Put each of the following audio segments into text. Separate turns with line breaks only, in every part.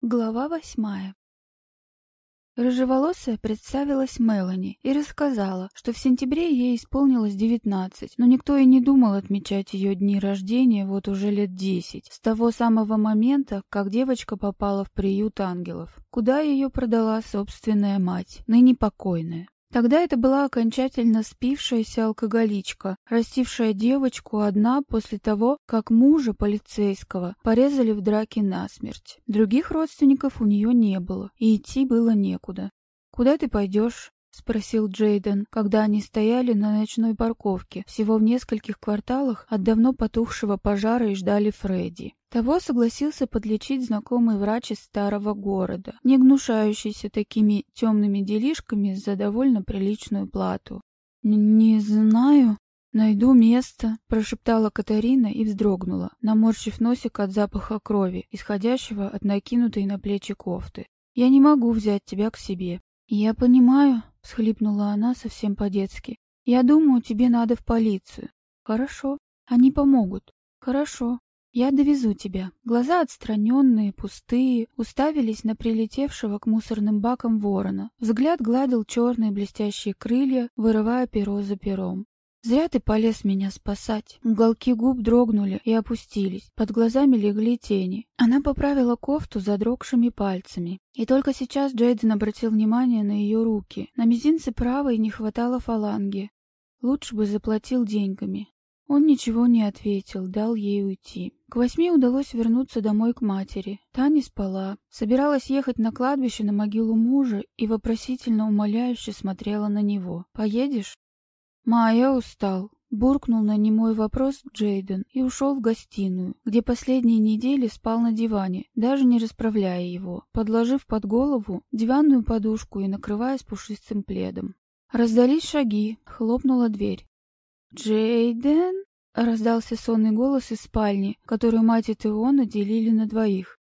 Глава восьмая Рыжеволосая представилась Мелани и рассказала, что в сентябре ей исполнилось девятнадцать, но никто и не думал отмечать ее дни рождения вот уже лет десять, с того самого момента, как девочка попала в приют ангелов, куда ее продала собственная мать, ныне покойная. Тогда это была окончательно спившаяся алкоголичка, растившая девочку одна после того, как мужа полицейского порезали в драке насмерть. Других родственников у нее не было, и идти было некуда. «Куда ты пойдешь?» — спросил Джейден, когда они стояли на ночной парковке, всего в нескольких кварталах от давно потухшего пожара и ждали Фредди. Того согласился подлечить знакомый врач из старого города, не гнушающийся такими темными делишками за довольно приличную плату. «Не знаю. Найду место», — прошептала Катарина и вздрогнула, наморщив носик от запаха крови, исходящего от накинутой на плечи кофты. «Я не могу взять тебя к себе». «Я понимаю», — всхлипнула она совсем по-детски. «Я думаю, тебе надо в полицию». «Хорошо. Они помогут». «Хорошо. «Я довезу тебя». Глаза отстраненные, пустые, уставились на прилетевшего к мусорным бакам ворона. Взгляд гладил черные блестящие крылья, вырывая перо за пером. «Зря ты полез меня спасать». Уголки губ дрогнули и опустились. Под глазами легли тени. Она поправила кофту задрогшими пальцами. И только сейчас Джейден обратил внимание на ее руки. На мизинце правой не хватало фаланги. Лучше бы заплатил деньгами. Он ничего не ответил, дал ей уйти. К восьми удалось вернуться домой к матери. Та не спала, собиралась ехать на кладбище на могилу мужа и вопросительно умоляюще смотрела на него. «Поедешь?» «Ма, устал», — буркнул на немой вопрос Джейден и ушел в гостиную, где последние недели спал на диване, даже не расправляя его, подложив под голову диванную подушку и накрываясь пушистым пледом. Раздались шаги, хлопнула дверь. «Джейден?» — раздался сонный голос из спальни, которую мать и Теона делили на двоих.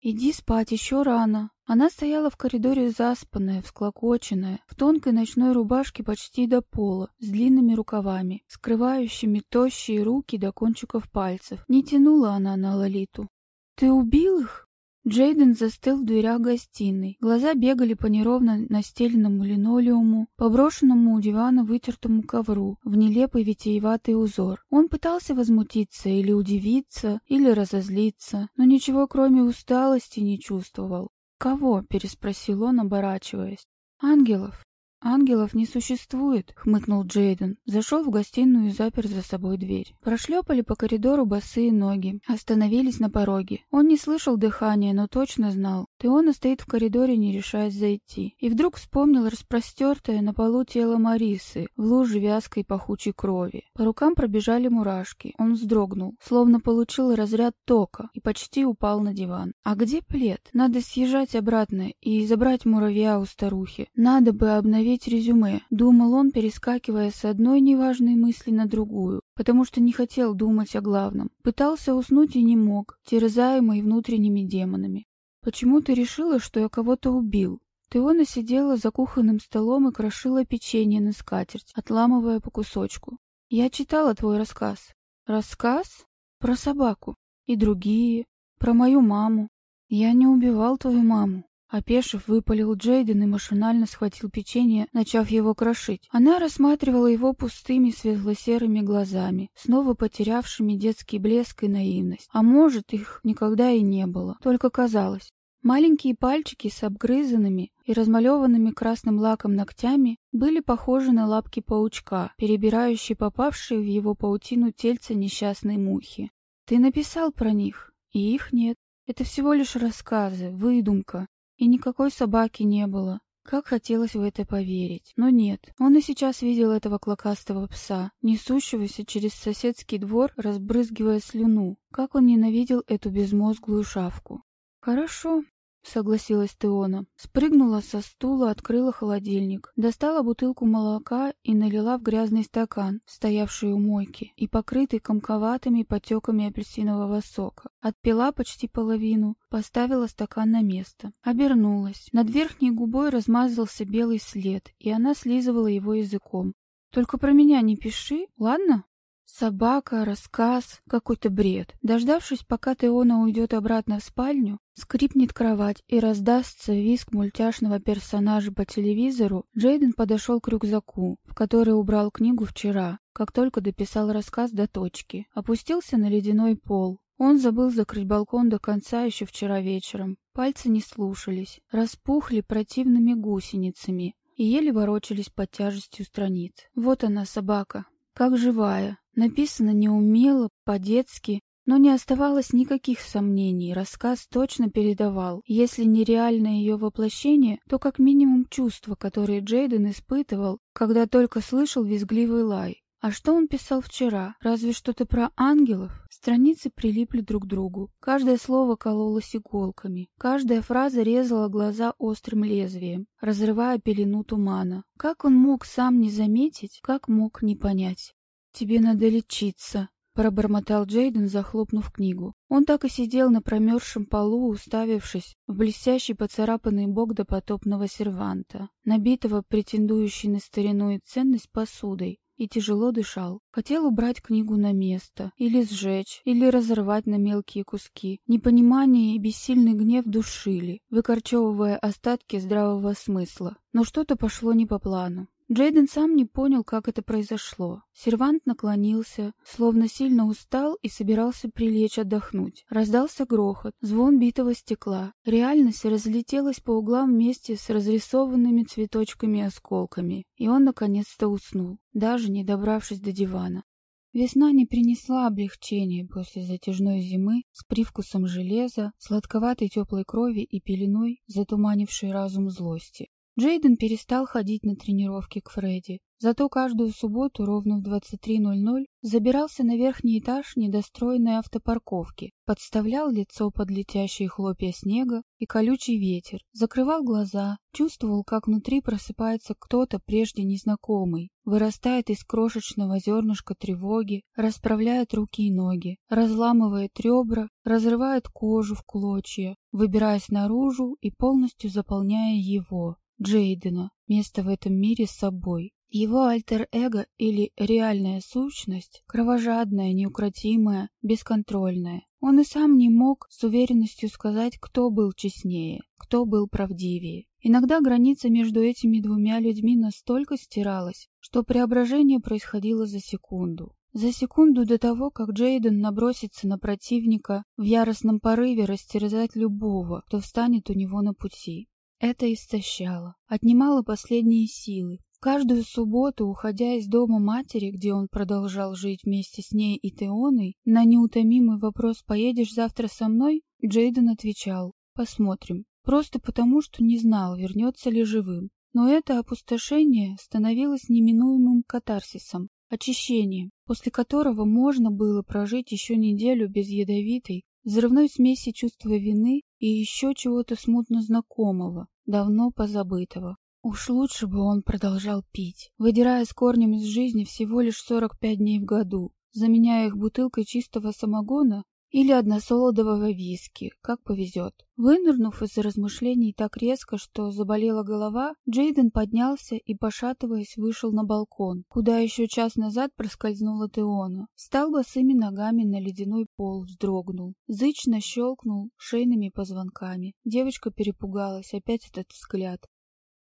«Иди спать, еще рано». Она стояла в коридоре заспанная, всклокоченная, в тонкой ночной рубашке почти до пола, с длинными рукавами, скрывающими тощие руки до кончиков пальцев. Не тянула она на Лолиту. «Ты убил их?» Джейден застыл в дверях гостиной. Глаза бегали по неровно настеленному линолеуму, по брошенному у дивана вытертому ковру, в нелепый витиеватый узор. Он пытался возмутиться или удивиться, или разозлиться, но ничего кроме усталости не чувствовал. «Кого?» — переспросил он, оборачиваясь. «Ангелов». «Ангелов не существует», — хмыкнул Джейден. Зашел в гостиную и запер за собой дверь. Прошлепали по коридору босые ноги. Остановились на пороге. Он не слышал дыхания, но точно знал. Теона стоит в коридоре, не решаясь зайти. И вдруг вспомнил распростертое на полу тело Марисы в луже вязкой пахучей крови. По рукам пробежали мурашки. Он вздрогнул, словно получил разряд тока и почти упал на диван. «А где плед? Надо съезжать обратно и забрать муравья у старухи. Надо бы обновить составить резюме, думал он, перескакивая с одной неважной мысли на другую, потому что не хотел думать о главном. Пытался уснуть и не мог, терзаемый внутренними демонами. «Почему ты решила, что я кого-то убил?» Теона сидела за кухонным столом и крошила печенье на скатерть, отламывая по кусочку. «Я читала твой рассказ». «Рассказ? Про собаку. И другие. Про мою маму. Я не убивал твою маму. Опешив, выпалил Джейден и машинально схватил печенье, начав его крошить. Она рассматривала его пустыми светло-серыми глазами, снова потерявшими детский блеск и наивность. А может, их никогда и не было, только казалось. Маленькие пальчики с обгрызанными и размалеванными красным лаком ногтями были похожи на лапки паучка, перебирающие попавшие в его паутину тельца несчастной мухи. «Ты написал про них, и их нет. Это всего лишь рассказы, выдумка, и никакой собаки не было. Как хотелось в это поверить. Но нет, он и сейчас видел этого клокастого пса, несущегося через соседский двор, разбрызгивая слюну. Как он ненавидел эту безмозглую шавку. «Хорошо», — согласилась Теона. Спрыгнула со стула, открыла холодильник, достала бутылку молока и налила в грязный стакан, стоявший у мойки, и покрытый комковатыми потеками апельсинового сока. Отпила почти половину, поставила стакан на место. Обернулась. Над верхней губой размазался белый след, и она слизывала его языком. «Только про меня не пиши, ладно?» Собака, рассказ, какой-то бред. Дождавшись, пока Теона уйдет обратно в спальню, скрипнет кровать и раздастся визг мультяшного персонажа по телевизору, Джейден подошел к рюкзаку, в который убрал книгу вчера, как только дописал рассказ до точки. Опустился на ледяной пол. Он забыл закрыть балкон до конца еще вчера вечером. Пальцы не слушались, распухли противными гусеницами и еле ворочались под тяжестью страниц. Вот она, собака, как живая. Написано неумело, по-детски, но не оставалось никаких сомнений, рассказ точно передавал, если не реальное ее воплощение, то как минимум чувства, которые Джейден испытывал, когда только слышал визгливый лай. А что он писал вчера? Разве что-то про ангелов? Страницы прилипли друг к другу. Каждое слово кололось иголками. Каждая фраза резала глаза острым лезвием, разрывая пелену тумана. Как он мог сам не заметить, как мог не понять? «Тебе надо лечиться», — пробормотал Джейден, захлопнув книгу. Он так и сидел на промерзшем полу, уставившись в блестящий поцарапанный бок допотопного серванта, набитого претендующей на старину и ценность посудой, и тяжело дышал. Хотел убрать книгу на место, или сжечь, или разорвать на мелкие куски. Непонимание и бессильный гнев душили, выкорчевывая остатки здравого смысла. Но что-то пошло не по плану. Джейден сам не понял, как это произошло. Сервант наклонился, словно сильно устал и собирался прилечь отдохнуть. Раздался грохот, звон битого стекла. Реальность разлетелась по углам вместе с разрисованными цветочками и осколками, и он наконец-то уснул, даже не добравшись до дивана. Весна не принесла облегчения после затяжной зимы с привкусом железа, сладковатой теплой крови и пеленой, затуманившей разум злости. Джейден перестал ходить на тренировки к Фредди, зато каждую субботу ровно в 23.00 забирался на верхний этаж недостроенной автопарковки, подставлял лицо под летящие хлопья снега и колючий ветер, закрывал глаза, чувствовал, как внутри просыпается кто-то прежде незнакомый, вырастает из крошечного зернышка тревоги, расправляет руки и ноги, разламывает ребра, разрывает кожу в клочья, выбираясь наружу и полностью заполняя его. Джейдена место в этом мире с собой. Его альтер-эго или реальная сущность, кровожадная, неукротимая, бесконтрольная. Он и сам не мог с уверенностью сказать, кто был честнее, кто был правдивее. Иногда граница между этими двумя людьми настолько стиралась, что преображение происходило за секунду. За секунду до того, как Джейден набросится на противника в яростном порыве растерзать любого, кто встанет у него на пути. Это истощало, отнимало последние силы. Каждую субботу, уходя из дома матери, где он продолжал жить вместе с ней и Теоной, на неутомимый вопрос «Поедешь завтра со мной?» Джейден отвечал «Посмотрим». Просто потому, что не знал, вернется ли живым. Но это опустошение становилось неминуемым катарсисом, очищением, после которого можно было прожить еще неделю без ядовитой, взрывной смеси чувства вины и еще чего-то смутно знакомого, давно позабытого. Уж лучше бы он продолжал пить, выдирая с корнем из жизни всего лишь 45 дней в году, заменяя их бутылкой чистого самогона или односолодового виски, как повезет. Вынырнув из размышлений так резко, что заболела голова, Джейден поднялся и, пошатываясь, вышел на балкон, куда еще час назад проскользнула Теона. Встал босыми ногами на ледяной пол, вздрогнул. Зычно щелкнул шейными позвонками. Девочка перепугалась, опять этот взгляд.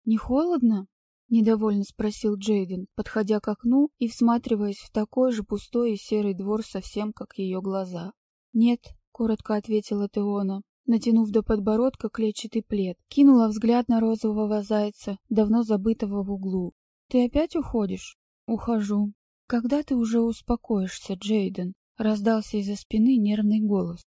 «Не холодно?» — недовольно спросил Джейден, подходя к окну и всматриваясь в такой же пустой и серый двор совсем как ее глаза. «Нет», — коротко ответила Теона, натянув до подбородка клетчатый плед, кинула взгляд на розового зайца, давно забытого в углу. «Ты опять уходишь?» «Ухожу». «Когда ты уже успокоишься, Джейден?» — раздался из-за спины нервный голос.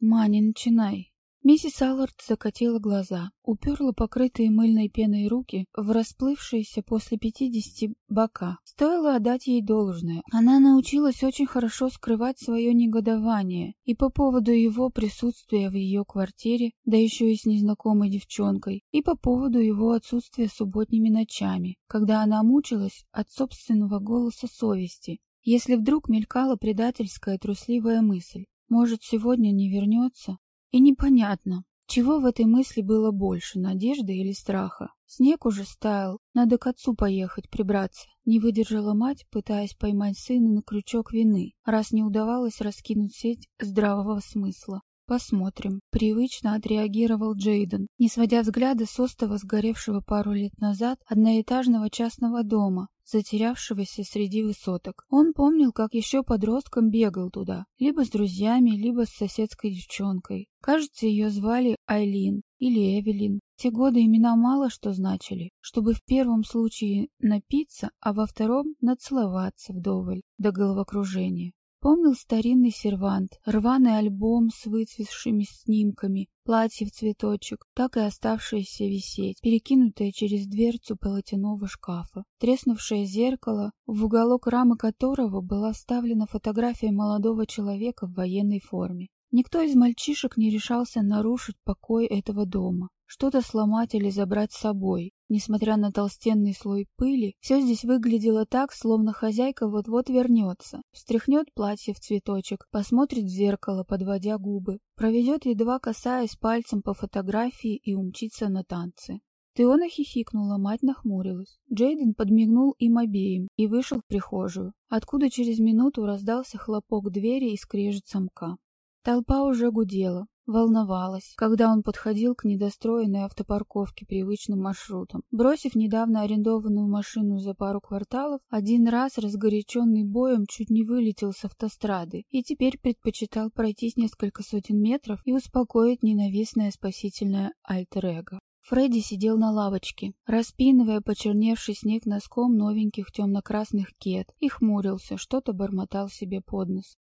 «Ма, не начинай. Миссис Аллард закатила глаза, уперла покрытые мыльной пеной руки в расплывшиеся после пятидесяти бока. Стоило отдать ей должное. Она научилась очень хорошо скрывать свое негодование и по поводу его присутствия в ее квартире, да еще и с незнакомой девчонкой, и по поводу его отсутствия субботними ночами, когда она мучилась от собственного голоса совести, если вдруг мелькала предательская трусливая мысль. Может, сегодня не вернется? И непонятно, чего в этой мысли было больше, надежды или страха. Снег уже стаял, надо к отцу поехать, прибраться. Не выдержала мать, пытаясь поймать сына на крючок вины, раз не удавалось раскинуть сеть здравого смысла. «Посмотрим», — привычно отреагировал Джейден, не сводя взгляда с остова сгоревшего пару лет назад одноэтажного частного дома, затерявшегося среди высоток. Он помнил, как еще подростком бегал туда, либо с друзьями, либо с соседской девчонкой. Кажется, ее звали Айлин или Эвелин. Те годы имена мало что значили, чтобы в первом случае напиться, а во втором нацеловаться вдоволь до головокружения. Помнил старинный сервант, рваный альбом с выцветшими снимками, платье в цветочек, так и оставшееся висеть, перекинутое через дверцу полотяного шкафа, треснувшее зеркало, в уголок рамы которого была вставлена фотография молодого человека в военной форме. Никто из мальчишек не решался нарушить покой этого дома что-то сломать или забрать с собой. Несмотря на толстенный слой пыли, все здесь выглядело так, словно хозяйка вот-вот вернется, встряхнет платье в цветочек, посмотрит в зеркало, подводя губы, проведет, едва касаясь пальцем по фотографии и умчится на танцы. Теона хихикнула, мать нахмурилась. Джейден подмигнул им обеим и вышел в прихожую, откуда через минуту раздался хлопок двери и скрежет замка. Толпа уже гудела волновалась, когда он подходил к недостроенной автопарковке привычным маршрутом. Бросив недавно арендованную машину за пару кварталов, один раз разгоряченный боем чуть не вылетел с автострады и теперь предпочитал пройтись несколько сотен метров и успокоить ненавистное спасительное альтер-эго. Фредди сидел на лавочке, распинывая почерневший снег носком новеньких темно-красных кет и хмурился, что-то бормотал себе под нос.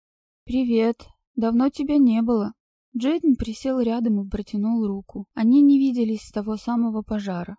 «Привет! Давно тебя не было!» Джейден присел рядом и протянул руку. Они не виделись с того самого пожара.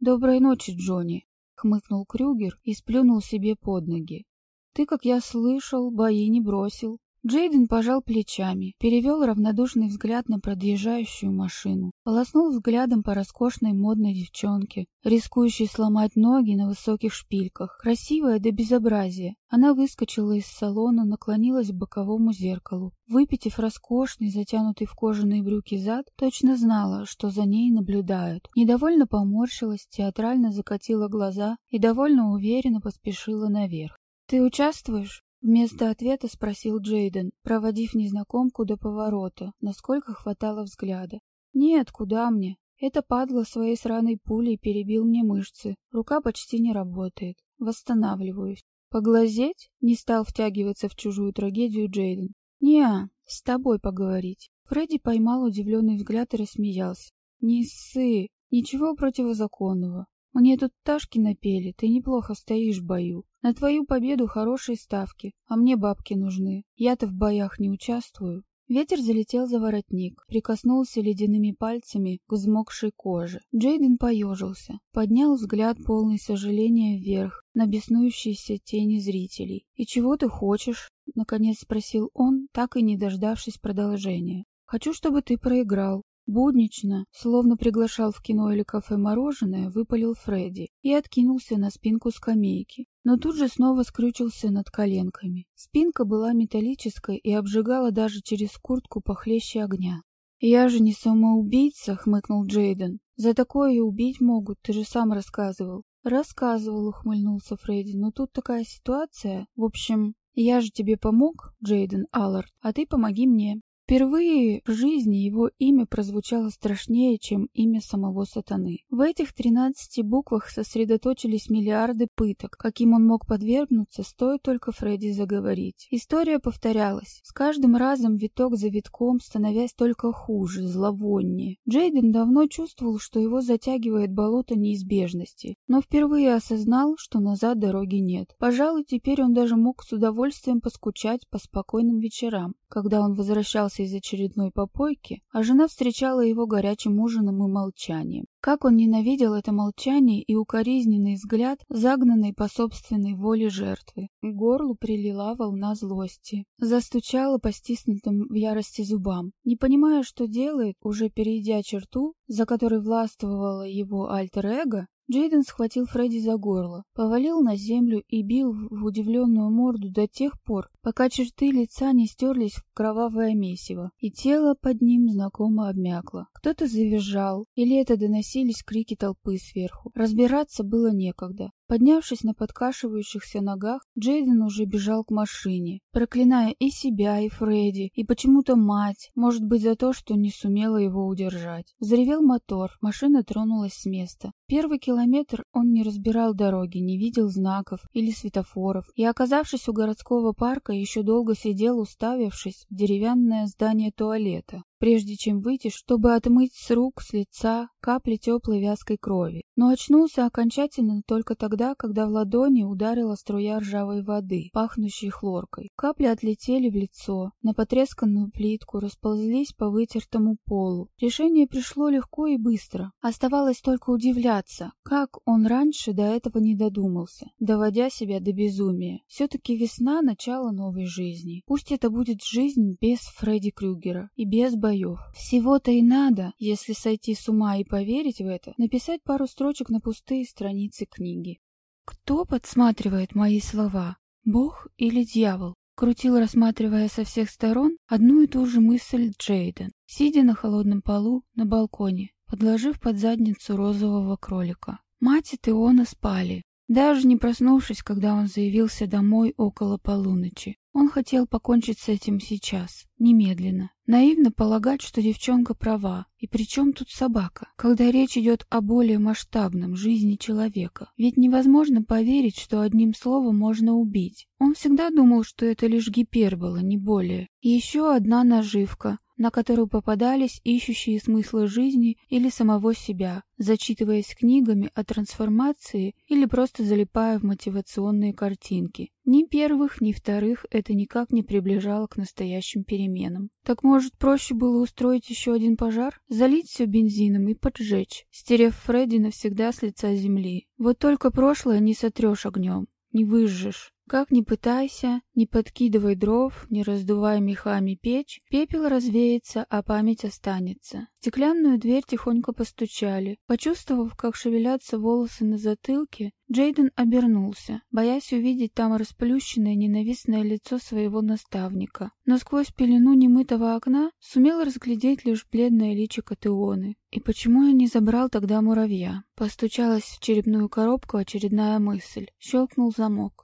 «Доброй ночи, Джонни», — хмыкнул Крюгер и сплюнул себе под ноги. «Ты, как я слышал, бои не бросил. Джейден пожал плечами, перевел равнодушный взгляд на подъезжающую машину, полоснул взглядом по роскошной модной девчонке, рискующей сломать ноги на высоких шпильках. Красивая до безобразия. Она выскочила из салона, наклонилась к боковому зеркалу. Выпитив роскошный, затянутый в кожаные брюки зад, точно знала, что за ней наблюдают. Недовольно поморщилась, театрально закатила глаза и довольно уверенно поспешила наверх. «Ты участвуешь?» Вместо ответа спросил Джейден, проводив незнакомку до поворота, насколько хватало взгляда. «Нет, куда мне? Это падла своей сраной пулей перебил мне мышцы. Рука почти не работает. Восстанавливаюсь. Поглазеть?» Не стал втягиваться в чужую трагедию Джейден. «Не, с тобой поговорить». Фредди поймал удивленный взгляд и рассмеялся. «Не ссы, ничего противозаконного. Мне тут Ташки напели, ты неплохо стоишь в бою. На твою победу хорошие ставки, а мне бабки нужны. Я-то в боях не участвую. Ветер залетел за воротник, прикоснулся ледяными пальцами к взмокшей коже. Джейден поежился, поднял взгляд полный сожаления вверх на беснующиеся тени зрителей. «И чего ты хочешь?» — наконец спросил он, так и не дождавшись продолжения. «Хочу, чтобы ты проиграл. Буднично, словно приглашал в кино или кафе мороженое, выпалил Фредди и откинулся на спинку скамейки, но тут же снова скрючился над коленками. Спинка была металлической и обжигала даже через куртку похлеще огня. «Я же не самоубийца», — хмыкнул Джейден. «За такое и убить могут, ты же сам рассказывал». «Рассказывал», — ухмыльнулся Фредди, «но тут такая ситуация. В общем, я же тебе помог, Джейден Аллард, а ты помоги мне. Впервые в жизни его имя прозвучало страшнее, чем имя самого сатаны. В этих тринадцати буквах сосредоточились миллиарды пыток. Каким он мог подвергнуться, стоит только Фредди заговорить. История повторялась, с каждым разом виток за витком, становясь только хуже, зловоннее. Джейден давно чувствовал, что его затягивает болото неизбежности, но впервые осознал, что назад дороги нет. Пожалуй, теперь он даже мог с удовольствием поскучать по спокойным вечерам, когда он возвращался из очередной попойки, а жена встречала его горячим ужином и молчанием. Как он ненавидел это молчание и укоризненный взгляд, загнанный по собственной воле жертвы. К горлу прилила волна злости. Застучала по стиснутым в ярости зубам. Не понимая, что делает, уже перейдя черту, за которой властвовало его альтер-эго, Джейден схватил Фредди за горло, повалил на землю и бил в удивленную морду до тех пор, пока черты лица не стерлись в кровавое месиво, и тело под ним знакомо обмякло. Кто-то завизжал, или это доносились крики толпы сверху. Разбираться было некогда. Поднявшись на подкашивающихся ногах, Джейден уже бежал к машине, проклиная и себя, и Фредди, и почему-то мать, может быть за то, что не сумела его удержать. Взревел мотор, машина тронулась с места. Первый километр он не разбирал дороги, не видел знаков или светофоров, и, оказавшись у городского парка, еще долго сидел, уставившись в деревянное здание туалета прежде чем выйти, чтобы отмыть с рук, с лица капли теплой вязкой крови. Но очнулся окончательно только тогда, когда в ладони ударила струя ржавой воды, пахнущей хлоркой. Капли отлетели в лицо, на потресканную плитку, расползлись по вытертому полу. Решение пришло легко и быстро. Оставалось только удивляться, как он раньше до этого не додумался, доводя себя до безумия. Все-таки весна — начало новой жизни. Пусть это будет жизнь без Фредди Крюгера и без боя боев. Всего-то и надо, если сойти с ума и поверить в это, написать пару строчек на пустые страницы книги. Кто подсматривает мои слова? Бог или дьявол? Крутил, рассматривая со всех сторон одну и ту же мысль Джейден, сидя на холодном полу на балконе, подложив под задницу розового кролика. Мать и Теона спали, даже не проснувшись, когда он заявился домой около полуночи. Он хотел покончить с этим сейчас, немедленно. Наивно полагать, что девчонка права. И при чем тут собака, когда речь идет о более масштабном жизни человека? Ведь невозможно поверить, что одним словом можно убить. Он всегда думал, что это лишь гипербола, не более. Еще одна наживка, на которую попадались ищущие смысла жизни или самого себя, зачитываясь книгами о трансформации или просто залипая в мотивационные картинки. Ни первых, ни вторых это никак не приближало к настоящим переменам. Так может проще было устроить еще один пожар? Залить все бензином и поджечь, стерев Фредди навсегда с лица земли. Вот только прошлое не сотрешь огнем, не выжжешь. Как ни пытайся, не подкидывай дров, не раздувай мехами печь, пепел развеется, а память останется. В стеклянную дверь тихонько постучали. Почувствовав, как шевелятся волосы на затылке, Джейден обернулся, боясь увидеть там расплющенное ненавистное лицо своего наставника. Но сквозь пелену немытого окна сумел разглядеть лишь бледное личико Теоны. И почему я не забрал тогда муравья? Постучалась в черепную коробку очередная мысль. Щелкнул замок.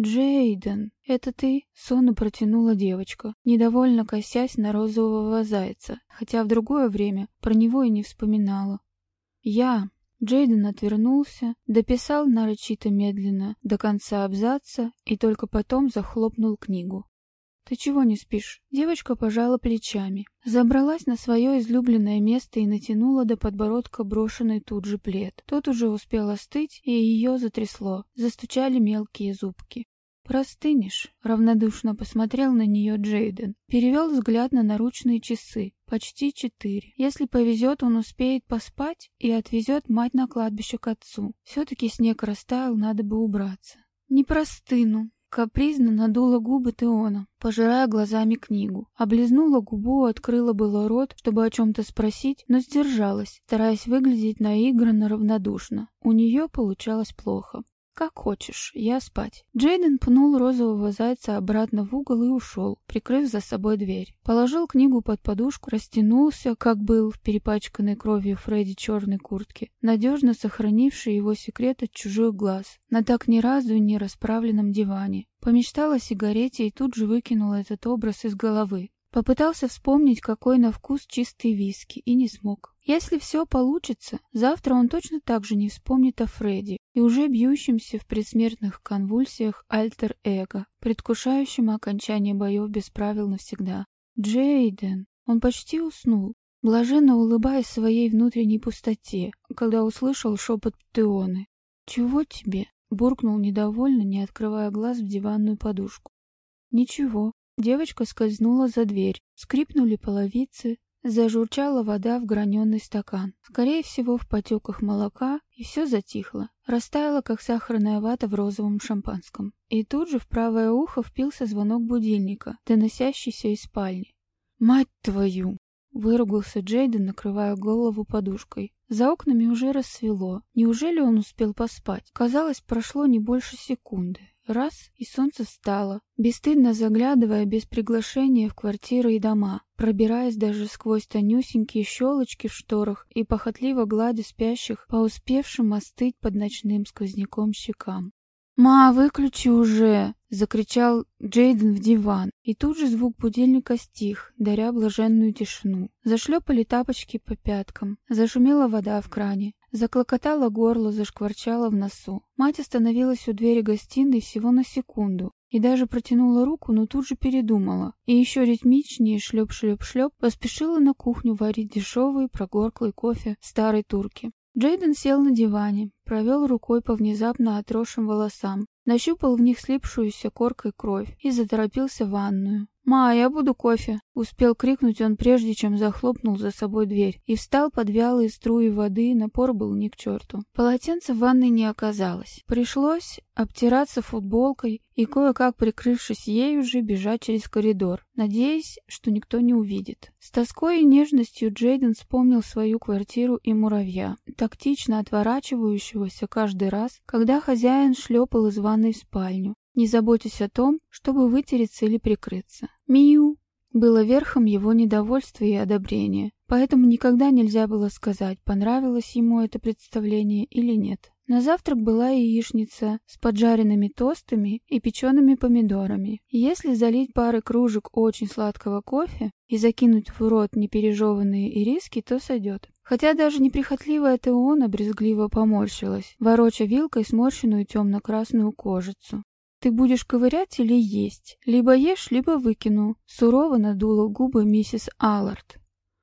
«Джейден, это ты?» — сонно протянула девочка, недовольно косясь на розового зайца, хотя в другое время про него и не вспоминала. «Я...» Джейден отвернулся, дописал нарочито медленно до конца абзаца и только потом захлопнул книгу. «Ты чего не спишь?» Девочка пожала плечами, забралась на свое излюбленное место и натянула до подбородка брошенный тут же плед. Тот уже успел остыть, и ее затрясло, застучали мелкие зубки. «Простынешь», — равнодушно посмотрел на нее Джейден. Перевел взгляд на наручные часы. Почти четыре. Если повезет, он успеет поспать и отвезет мать на кладбище к отцу. Все-таки снег растаял, надо бы убраться. «Не простыну», Капризно надула губы Теона, пожирая глазами книгу. Облизнула губу, открыла было рот, чтобы о чем-то спросить, но сдержалась, стараясь выглядеть наигранно равнодушно. У нее получалось плохо. «Как хочешь, я спать». Джейден пнул розового зайца обратно в угол и ушел, прикрыв за собой дверь. Положил книгу под подушку, растянулся, как был в перепачканной кровью Фредди черной куртке, надежно сохранивший его секрет от чужих глаз, на так ни разу не расправленном диване. Помечтал о сигарете и тут же выкинул этот образ из головы. Попытался вспомнить, какой на вкус чистый виски, и не смог. Если все получится, завтра он точно так же не вспомнит о Фредди и уже бьющемся в предсмертных конвульсиях альтер-эго, предвкушающем окончание боев без правил навсегда. Джейден! Он почти уснул, блаженно улыбаясь своей внутренней пустоте, когда услышал шепот Теоны. «Чего тебе?» — буркнул недовольно, не открывая глаз в диванную подушку. «Ничего». Девочка скользнула за дверь, скрипнули половицы, Зажурчала вода в граненый стакан. Скорее всего, в потеках молока, и все затихло. Растаяло, как сахарная вата в розовом шампанском. И тут же в правое ухо впился звонок будильника, доносящийся из спальни. «Мать твою!» — выругался Джейден, накрывая голову подушкой. За окнами уже рассвело. Неужели он успел поспать? Казалось, прошло не больше секунды. Раз, и солнце встало, бесстыдно заглядывая без приглашения в квартиры и дома, пробираясь даже сквозь тонюсенькие щелочки в шторах и похотливо гладя спящих по успевшим остыть под ночным сквозняком щекам. «Ма, выключи уже!» — закричал Джейден в диван, и тут же звук будильника стих, даря блаженную тишину. Зашлепали тапочки по пяткам, зашумела вода в кране, заклокотало горло, зашкварчало в носу. Мать остановилась у двери гостиной всего на секунду и даже протянула руку, но тут же передумала, и еще ритмичнее шлеп-шлеп-шлеп поспешила на кухню варить дешевый прогорклый кофе старой турки. Джейден сел на диване, провел рукой по внезапно отросшим волосам, нащупал в них слипшуюся коркой кровь и заторопился в ванную. «Ма, я буду кофе!» — успел крикнуть он, прежде чем захлопнул за собой дверь, и встал под вялые струи воды, напор был ни к черту. Полотенца в ванной не оказалось. Пришлось обтираться футболкой и, кое-как прикрывшись ею же, бежать через коридор, надеясь, что никто не увидит. С тоской и нежностью Джейден вспомнил свою квартиру и муравья, тактично отворачивающегося каждый раз, когда хозяин шлепал из ванной в спальню, не заботясь о том, чтобы вытереться или прикрыться. «Миу!» было верхом его недовольства и одобрения, поэтому никогда нельзя было сказать, понравилось ему это представление или нет. На завтрак была яичница с поджаренными тостами и печеными помидорами. Если залить парой кружек очень сладкого кофе и закинуть в рот непережеванные ириски, то сойдет. Хотя даже неприхотливая Теона брезгливо поморщилась, вороча вилкой сморщенную темно-красную кожицу. Ты будешь ковырять или есть? Либо ешь, либо выкину. Сурово надула губы миссис Аллард.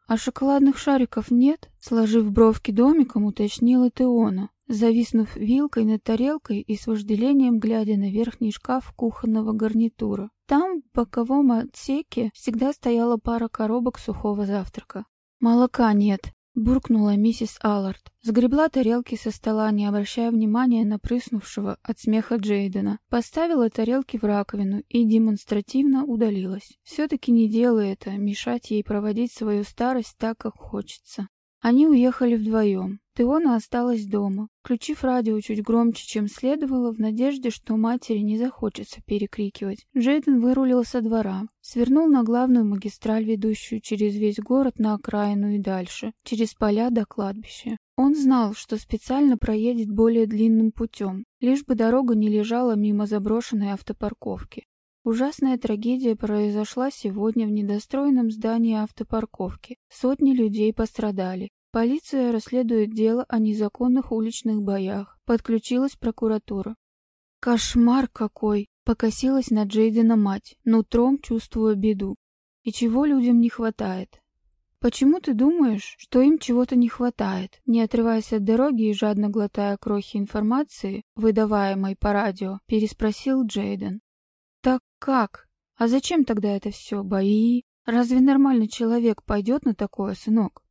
А шоколадных шариков нет? Сложив бровки домиком, уточнила Теона, зависнув вилкой над тарелкой и с вожделением глядя на верхний шкаф кухонного гарнитура. Там, в боковом отсеке, всегда стояла пара коробок сухого завтрака. «Молока нет», буркнула миссис Аллард. Сгребла тарелки со стола, не обращая внимания на прыснувшего от смеха Джейдена. Поставила тарелки в раковину и демонстративно удалилась. Все-таки не делай это, мешать ей проводить свою старость так, как хочется. Они уехали вдвоем. Теона осталась дома, включив радио чуть громче, чем следовало, в надежде, что матери не захочется перекрикивать. Джейден вырулил со двора, свернул на главную магистраль, ведущую через весь город на окраину и дальше, через поля до кладбища. Он знал, что специально проедет более длинным путем, лишь бы дорога не лежала мимо заброшенной автопарковки. Ужасная трагедия произошла сегодня в недостроенном здании автопарковки. Сотни людей пострадали. Полиция расследует дело о незаконных уличных боях. Подключилась прокуратура. Кошмар какой! Покосилась на Джейдена мать, нутром чувствуя беду. И чего людям не хватает? Почему ты думаешь, что им чего-то не хватает? Не отрываясь от дороги и жадно глотая крохи информации, выдаваемой по радио, переспросил Джейден. Так как? А зачем тогда это все? Бои? Разве нормальный человек пойдет на такое, сынок?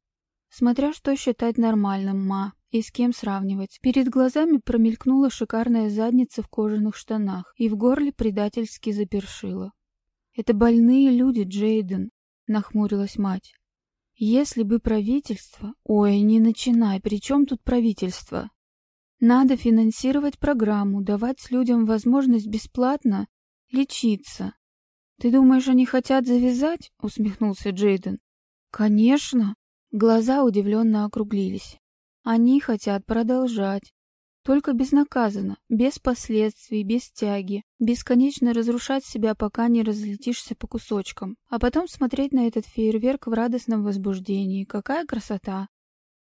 Смотря что считать нормальным, ма, и с кем сравнивать. Перед глазами промелькнула шикарная задница в кожаных штанах, и в горле предательски запершило. «Это больные люди, Джейден», — нахмурилась мать. «Если бы правительство...» «Ой, не начинай, при чем тут правительство?» «Надо финансировать программу, давать людям возможность бесплатно лечиться». «Ты думаешь, они хотят завязать?» — усмехнулся Джейден. «Конечно!» Глаза удивленно округлились. Они хотят продолжать. Только безнаказанно, без последствий, без тяги, бесконечно разрушать себя, пока не разлетишься по кусочкам, а потом смотреть на этот фейерверк в радостном возбуждении. Какая красота!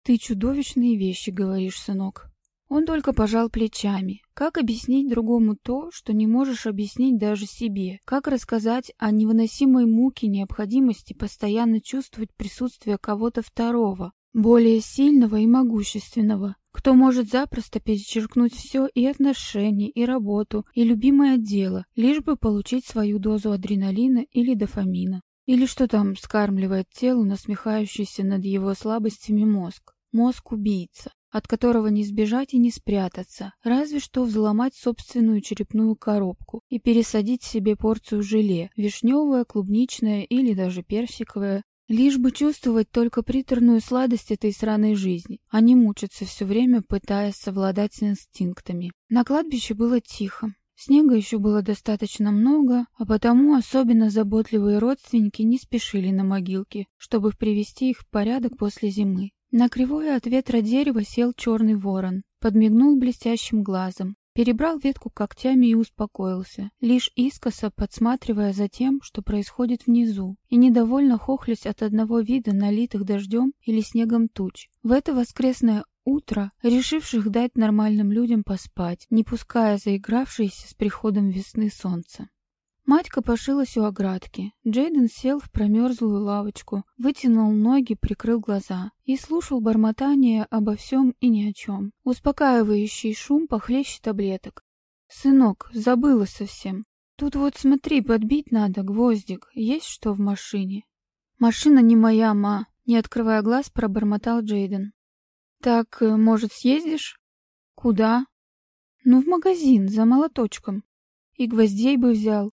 Ты чудовищные вещи говоришь, сынок. Он только пожал плечами. Как объяснить другому то, что не можешь объяснить даже себе? Как рассказать о невыносимой муке необходимости постоянно чувствовать присутствие кого-то второго, более сильного и могущественного, кто может запросто перечеркнуть все и отношения, и работу, и любимое дело, лишь бы получить свою дозу адреналина или дофамина? Или что там скармливает телу насмехающийся над его слабостями мозг? Мозг-убийца от которого не сбежать и не спрятаться, разве что взломать собственную черепную коробку и пересадить себе порцию желе, вишневое, клубничное или даже персиковое, лишь бы чувствовать только приторную сладость этой сраной жизни, а не мучиться все время, пытаясь совладать с инстинктами. На кладбище было тихо. Снега еще было достаточно много, а потому особенно заботливые родственники не спешили на могилки, чтобы привести их в порядок после зимы. На кривое от ветра дерево сел черный ворон, подмигнул блестящим глазом, перебрал ветку когтями и успокоился, лишь искоса подсматривая за тем, что происходит внизу, и недовольно хохлясь от одного вида налитых дождем или снегом туч. В это воскресное утро, решивших дать нормальным людям поспать, не пуская заигравшееся с приходом весны солнца. Мать копошилась у оградки. Джейден сел в промерзлую лавочку, вытянул ноги, прикрыл глаза и слушал бормотание обо всем и ни о чем. Успокаивающий шум похлеще таблеток. «Сынок, забыла совсем. Тут вот смотри, подбить надо, гвоздик. Есть что в машине?» «Машина не моя, ма», — не открывая глаз, пробормотал Джейден. «Так, э, может, съездишь?» «Куда?» «Ну, в магазин, за молоточком. И гвоздей бы взял.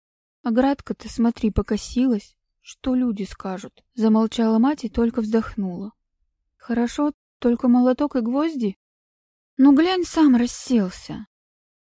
Оградка-то, смотри, покосилась. Что люди скажут? Замолчала мать и только вздохнула. Хорошо, только молоток и гвозди? Ну, глянь, сам расселся.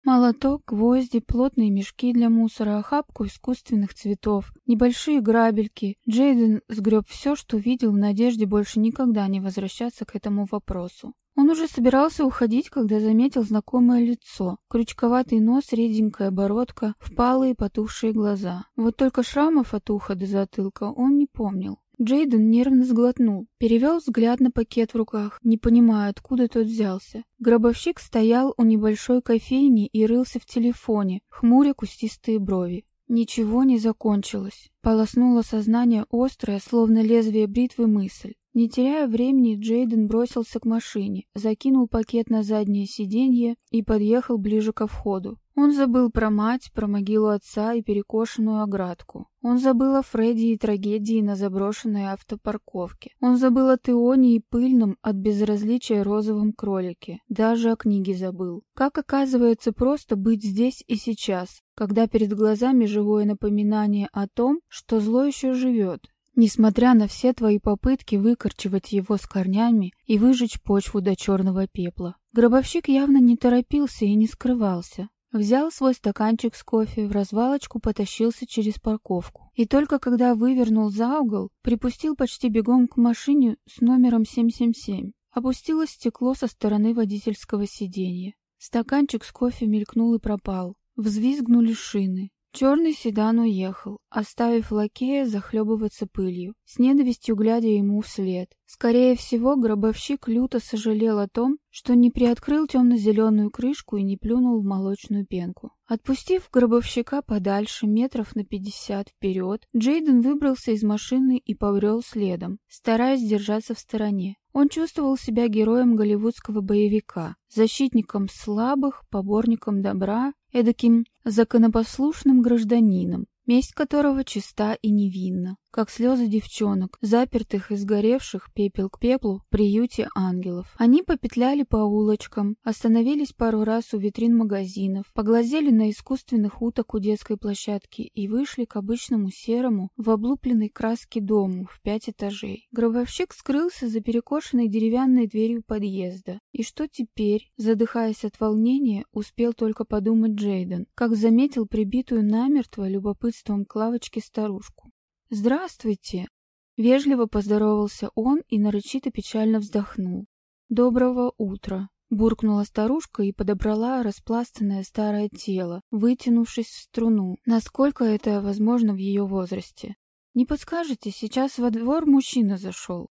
Молоток, гвозди, плотные мешки для мусора, охапку искусственных цветов, небольшие грабельки. Джейден сгреб все, что видел, в надежде больше никогда не возвращаться к этому вопросу. Он уже собирался уходить, когда заметил знакомое лицо. Крючковатый нос, реденькая бородка, впалые потухшие глаза. Вот только шрамов от уха до затылка он не помнил. Джейден нервно сглотнул, перевел взгляд на пакет в руках, не понимая, откуда тот взялся. Гробовщик стоял у небольшой кофейни и рылся в телефоне, хмуря кустистые брови. Ничего не закончилось. Полоснуло сознание острое, словно лезвие бритвы мысль. Не теряя времени, Джейден бросился к машине, закинул пакет на заднее сиденье и подъехал ближе ко входу. Он забыл про мать, про могилу отца и перекошенную оградку. Он забыл о Фредди и трагедии на заброшенной автопарковке. Он забыл о Теоне и пыльном от безразличия розовом кролике. Даже о книге забыл. Как оказывается просто быть здесь и сейчас, когда перед глазами живое напоминание о том, что зло еще живет, Несмотря на все твои попытки выкорчевать его с корнями и выжечь почву до черного пепла, гробовщик явно не торопился и не скрывался. Взял свой стаканчик с кофе, в развалочку потащился через парковку. И только когда вывернул за угол, припустил почти бегом к машине с номером 777. Опустилось стекло со стороны водительского сиденья. Стаканчик с кофе мелькнул и пропал. Взвизгнули шины. Черный седан уехал, оставив лакея захлебываться пылью, с ненавистью глядя ему вслед. Скорее всего, гробовщик люто сожалел о том, что не приоткрыл темно-зеленую крышку и не плюнул в молочную пенку. Отпустив гробовщика подальше, метров на пятьдесят вперед, Джейден выбрался из машины и побрел следом, стараясь держаться в стороне. Он чувствовал себя героем голливудского боевика, защитником слабых, поборником добра, эдаким законопослушным гражданином, месть которого чиста и невинна, как слезы девчонок, запертых и сгоревших пепел к пеплу в приюте ангелов. Они попетляли по улочкам, остановились пару раз у витрин магазинов, поглазели на искусственных уток у детской площадки и вышли к обычному серому в облупленной краске дому в пять этажей. Гробовщик скрылся за перекошенной деревянной дверью подъезда. И что теперь, задыхаясь от волнения, успел только подумать Джейден, как заметил прибитую намертво любопытством к лавочке старушку. «Здравствуйте!» Вежливо поздоровался он и нарочито печально вздохнул. «Доброго утра!» Буркнула старушка и подобрала распластанное старое тело, вытянувшись в струну, насколько это возможно в ее возрасте. «Не подскажете, сейчас во двор мужчина зашел?»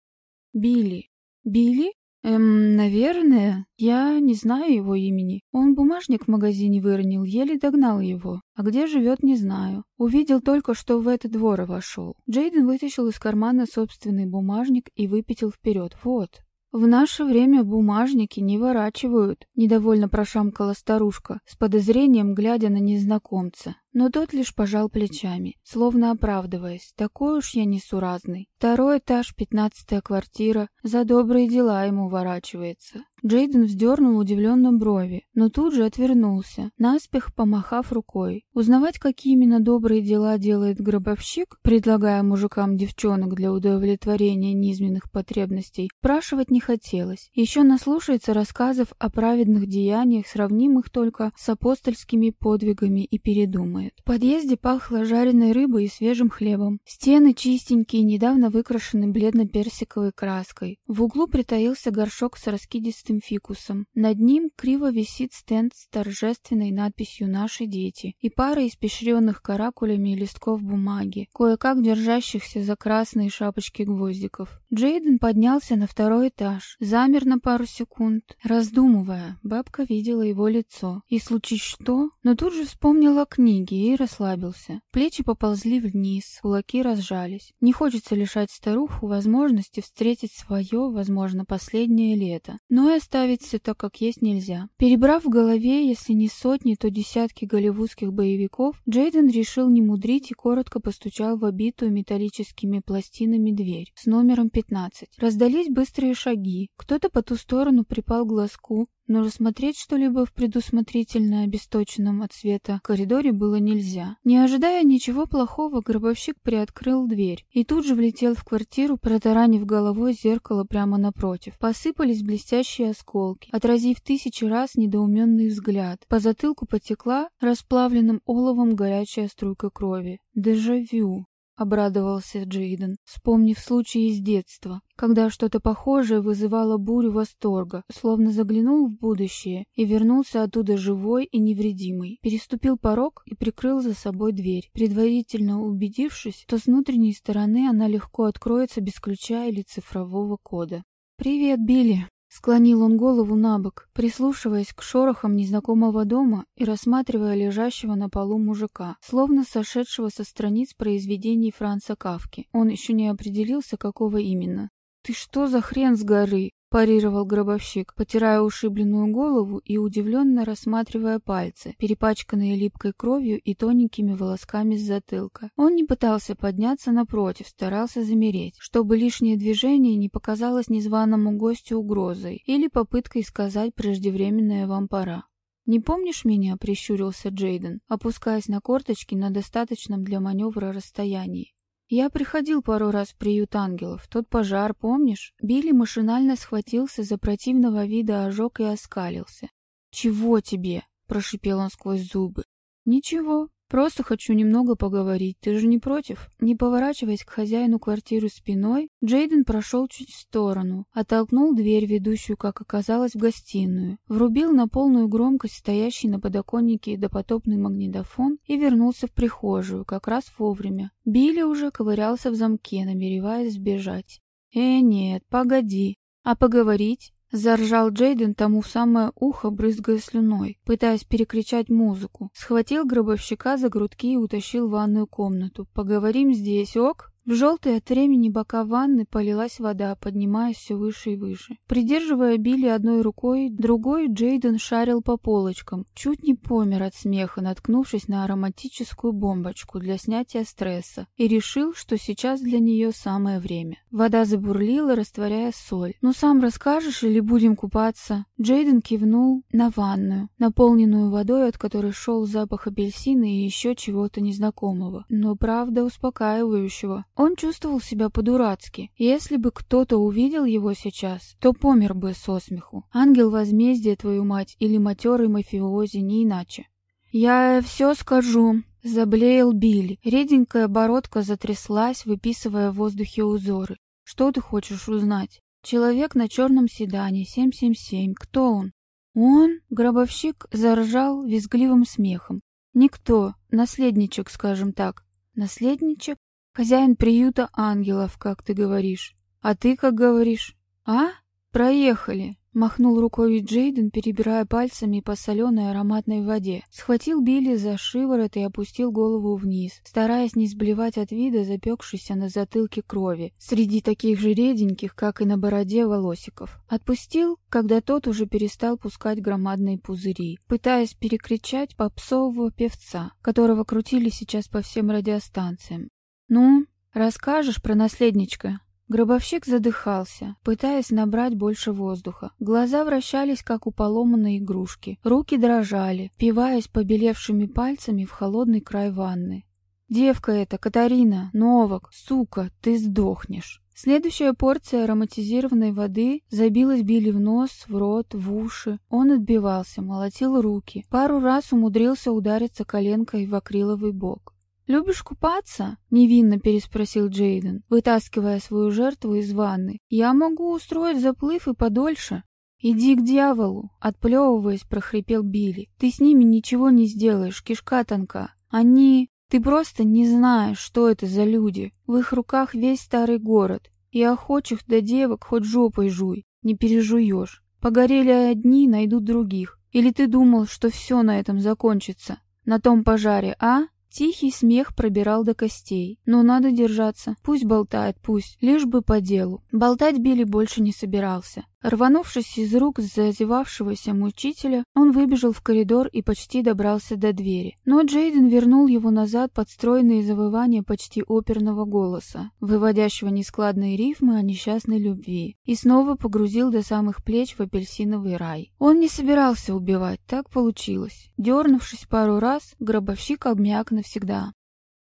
«Билли». «Билли?» Эм, наверное, я не знаю его имени. Он бумажник в магазине выронил, еле догнал его. А где живет, не знаю. Увидел только, что в этот двор вошел. Джейден вытащил из кармана собственный бумажник и выпятил вперед. Вот. «В наше время бумажники не ворачивают», — недовольно прошамкала старушка, с подозрением глядя на незнакомца. Но тот лишь пожал плечами, словно оправдываясь, такой уж я несуразный. Второй этаж, пятнадцатая квартира, за добрые дела ему ворачивается. Джейден вздернул удивленно брови, но тут же отвернулся, наспех помахав рукой. Узнавать, какие именно добрые дела делает гробовщик, предлагая мужикам девчонок для удовлетворения низменных потребностей, спрашивать не хотелось. Еще наслушается рассказов о праведных деяниях, сравнимых только с апостольскими подвигами, и передумает. В подъезде пахло жареной рыбой и свежим хлебом. Стены чистенькие, недавно выкрашены бледно-персиковой краской. В углу притаился горшок с раскидистым фикусом. Над ним криво висит стенд с торжественной надписью «Наши дети» и пара испещренных каракулями листков бумаги, кое-как держащихся за красные шапочки гвоздиков. Джейден поднялся на второй этаж, замер на пару секунд, раздумывая. Бабка видела его лицо. И случись что, но тут же вспомнила книги и расслабился. Плечи поползли вниз, кулаки разжались. Не хочется лишать старуху возможности встретить свое, возможно, последнее лето. Но и оставить все так, как есть, нельзя. Перебрав в голове, если не сотни, то десятки голливудских боевиков, Джейден решил не мудрить и коротко постучал в обитую металлическими пластинами дверь с номером 15. Раздались быстрые шаги. Кто-то по ту сторону припал к глазку, но рассмотреть что-либо в предусмотрительно обесточенном от света коридоре было нельзя. Не ожидая ничего плохого, гробовщик приоткрыл дверь и тут же влетел в квартиру, протаранив головой зеркало прямо напротив. Посыпались блестящие осколки, отразив тысячи раз недоуменный взгляд. По затылку потекла расплавленным оловом горячая струйка крови. Дежавю. — обрадовался Джейден, вспомнив случай из детства, когда что-то похожее вызывало бурю восторга, словно заглянул в будущее и вернулся оттуда живой и невредимый. Переступил порог и прикрыл за собой дверь, предварительно убедившись, что с внутренней стороны она легко откроется без ключа или цифрового кода. «Привет, Билли!» Склонил он голову на бок, прислушиваясь к шорохам незнакомого дома и рассматривая лежащего на полу мужика, словно сошедшего со страниц произведений Франца Кавки. Он еще не определился, какого именно. «Ты что за хрен с горы?» Парировал гробовщик, потирая ушибленную голову и удивленно рассматривая пальцы, перепачканные липкой кровью и тоненькими волосками с затылка. Он не пытался подняться напротив, старался замереть, чтобы лишнее движение не показалось незваному гостю угрозой или попыткой сказать преждевременное вам пора. «Не помнишь меня?» — прищурился Джейден, опускаясь на корточки на достаточном для маневра расстоянии. Я приходил пару раз в приют ангелов. Тот пожар, помнишь? Билли машинально схватился за противного вида ожог и оскалился. «Чего тебе?» — прошипел он сквозь зубы. «Ничего, Просто хочу немного поговорить, ты же не против?» Не поворачиваясь к хозяину квартиры спиной, Джейден прошел чуть в сторону, оттолкнул дверь, ведущую, как оказалось, в гостиную, врубил на полную громкость стоящий на подоконнике допотопный магнитофон и вернулся в прихожую, как раз вовремя. Билли уже ковырялся в замке, намереваясь сбежать. «Э, нет, погоди. А поговорить?» Заржал Джейден тому в самое ухо, брызгая слюной, пытаясь перекричать музыку. Схватил гробовщика за грудки и утащил в ванную комнату. «Поговорим здесь, ок?» В желтые от времени бока ванны полилась вода, поднимаясь все выше и выше. Придерживая Билли одной рукой, другой Джейден шарил по полочкам. Чуть не помер от смеха, наткнувшись на ароматическую бомбочку для снятия стресса, и решил, что сейчас для нее самое время. Вода забурлила, растворяя соль. «Ну сам расскажешь или будем купаться?» Джейден кивнул на ванную, наполненную водой, от которой шел запах апельсина и еще чего-то незнакомого, но правда успокаивающего. Он чувствовал себя по-дурацки. Если бы кто-то увидел его сейчас, то помер бы со смеху. Ангел возмездия, твою мать, или матерый мафиози, не иначе. «Я все скажу», — заблеял Билли. Реденькая бородка затряслась, выписывая в воздухе узоры. «Что ты хочешь узнать?» «Человек на черном седане, 777. Кто он?» «Он?» — гробовщик заржал визгливым смехом. «Никто. Наследничек, скажем так». «Наследничек?» Хозяин приюта ангелов, как ты говоришь. А ты как говоришь? А? Проехали. Махнул рукой Джейден, перебирая пальцами по соленой ароматной воде. Схватил Билли за шиворот и опустил голову вниз, стараясь не сблевать от вида запекшейся на затылке крови, среди таких же реденьких, как и на бороде, волосиков. Отпустил, когда тот уже перестал пускать громадные пузыри, пытаясь перекричать попсового певца, которого крутили сейчас по всем радиостанциям. «Ну, расскажешь про наследничка?» Гробовщик задыхался, пытаясь набрать больше воздуха. Глаза вращались, как у поломанной игрушки. Руки дрожали, пиваясь побелевшими пальцами в холодный край ванны. «Девка эта, Катарина, Новак, сука, ты сдохнешь!» Следующая порция ароматизированной воды забилась Билли в нос, в рот, в уши. Он отбивался, молотил руки. Пару раз умудрился удариться коленкой в акриловый бок. «Любишь купаться?» — невинно переспросил Джейден, вытаскивая свою жертву из ванны. «Я могу устроить заплыв и подольше». «Иди к дьяволу!» — отплевываясь, прохрипел Билли. «Ты с ними ничего не сделаешь, кишка тонка. Они... Ты просто не знаешь, что это за люди. В их руках весь старый город. И охочих до девок хоть жопой жуй, не пережуешь. Погорели одни, найдут других. Или ты думал, что все на этом закончится? На том пожаре, а?» Тихий смех пробирал до костей. Но надо держаться. Пусть болтает, пусть. Лишь бы по делу. Болтать Билли больше не собирался. Рванувшись из рук зазевавшегося мучителя, он выбежал в коридор и почти добрался до двери. Но Джейден вернул его назад под стройные завывания почти оперного голоса, выводящего нескладные рифмы о несчастной любви, и снова погрузил до самых плеч в апельсиновый рай. Он не собирался убивать, так получилось. Дернувшись пару раз, гробовщик обмяк навсегда.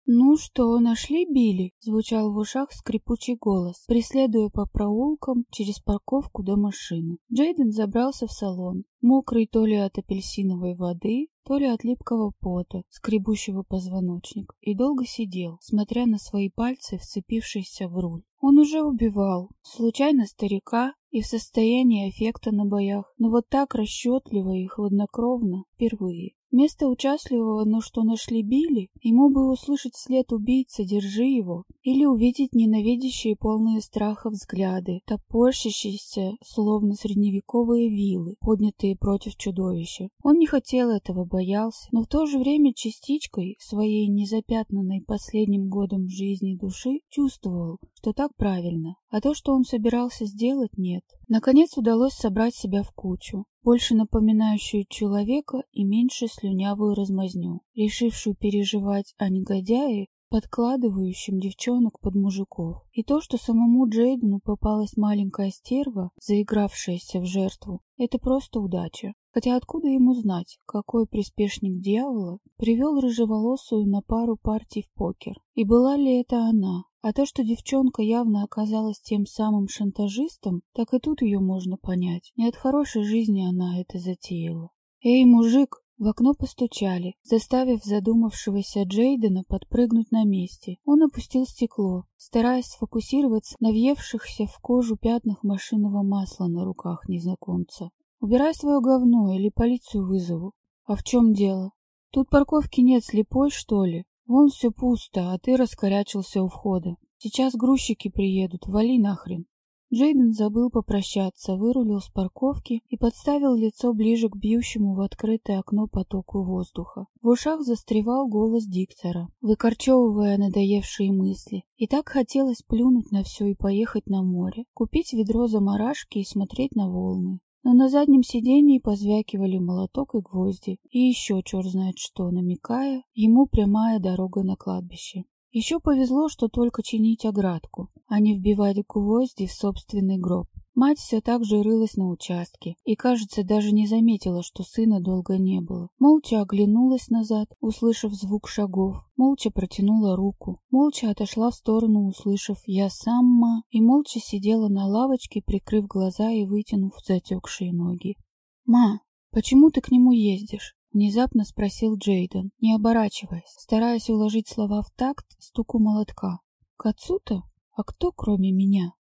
«Ну что, нашли Билли?» — звучал в ушах скрипучий голос, преследуя по проулкам через парковку до машины. Джейден забрался в салон, мокрый то ли от апельсиновой воды, то ли от липкого пота, скребущего позвоночник, и долго сидел, смотря на свои пальцы, вцепившиеся в руль. Он уже убивал, случайно старика и в состоянии эффекта на боях, но вот так расчетливо и хладнокровно впервые. Вместо участливого «ну что нашли Билли» ему бы услышать след убийцы «держи его» или увидеть ненавидящие полные страха взгляды, топорщащиеся, словно средневековые вилы, поднятые против чудовища. Он не хотел этого, боялся, но в то же время частичкой своей незапятнанной последним годом жизни души чувствовал, что так правильно, а то, что он собирался сделать, нет. Наконец удалось собрать себя в кучу больше напоминающую человека и меньше слюнявую размазню, решившую переживать о негодяе, подкладывающем девчонок под мужиков. И то, что самому Джейдену попалась маленькая стерва, заигравшаяся в жертву, это просто удача. Хотя откуда ему знать, какой приспешник дьявола привел рыжеволосую на пару партий в покер? И была ли это она? А то, что девчонка явно оказалась тем самым шантажистом, так и тут ее можно понять. Не от хорошей жизни она это затеяла. «Эй, мужик!» В окно постучали, заставив задумавшегося Джейдена подпрыгнуть на месте. Он опустил стекло, стараясь сфокусироваться на въевшихся в кожу пятнах машинного масла на руках незнакомца. «Убирай свое говно или полицию вызову». «А в чем дело? Тут парковки нет, слепой, что ли?» Вон все пусто, а ты раскорячился у входа. Сейчас грузчики приедут, вали нахрен. Джейден забыл попрощаться, вырулил с парковки и подставил лицо ближе к бьющему в открытое окно потоку воздуха. В ушах застревал голос диктора, выкорчевывая надоевшие мысли. И так хотелось плюнуть на все и поехать на море, купить ведро заморашки и смотреть на волны но на заднем сидении позвякивали молоток и гвозди, и еще черт знает что, намекая, ему прямая дорога на кладбище. Еще повезло, что только чинить оградку, а не вбивать гвозди в собственный гроб. Мать все так же рылась на участке и, кажется, даже не заметила, что сына долго не было. Молча оглянулась назад, услышав звук шагов, молча протянула руку, молча отошла в сторону, услышав «я сама», и молча сидела на лавочке, прикрыв глаза и вытянув затекшие ноги. «Ма, почему ты к нему ездишь?» — внезапно спросил Джейден, не оборачиваясь, стараясь уложить слова в такт стуку молотка. «К отцу-то? А кто, кроме меня?»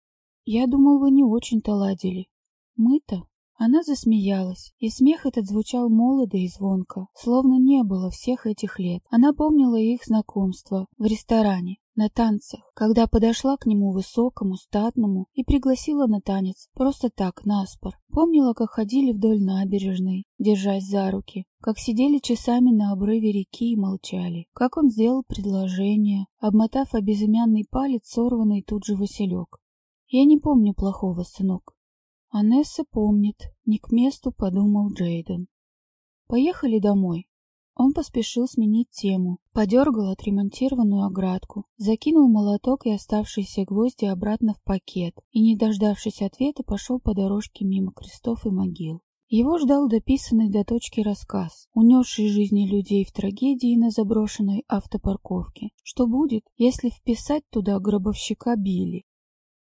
Я думал, вы не очень-то ладили. Мы-то? Она засмеялась, и смех этот звучал молодо и звонко, словно не было всех этих лет. Она помнила их знакомство в ресторане, на танцах, когда подошла к нему высокому, статному и пригласила на танец, просто так, наспор. Помнила, как ходили вдоль набережной, держась за руки, как сидели часами на обрыве реки и молчали, как он сделал предложение, обмотав о безымянный палец сорванный тут же василек. «Я не помню плохого, сынок». «Анесса помнит», — не к месту подумал Джейден. «Поехали домой», он поспешил сменить тему, подергал отремонтированную оградку, закинул молоток и оставшиеся гвозди обратно в пакет и, не дождавшись ответа, пошел по дорожке мимо крестов и могил. Его ждал дописанный до точки рассказ, унесший жизни людей в трагедии на заброшенной автопарковке. Что будет, если вписать туда гробовщика Билли?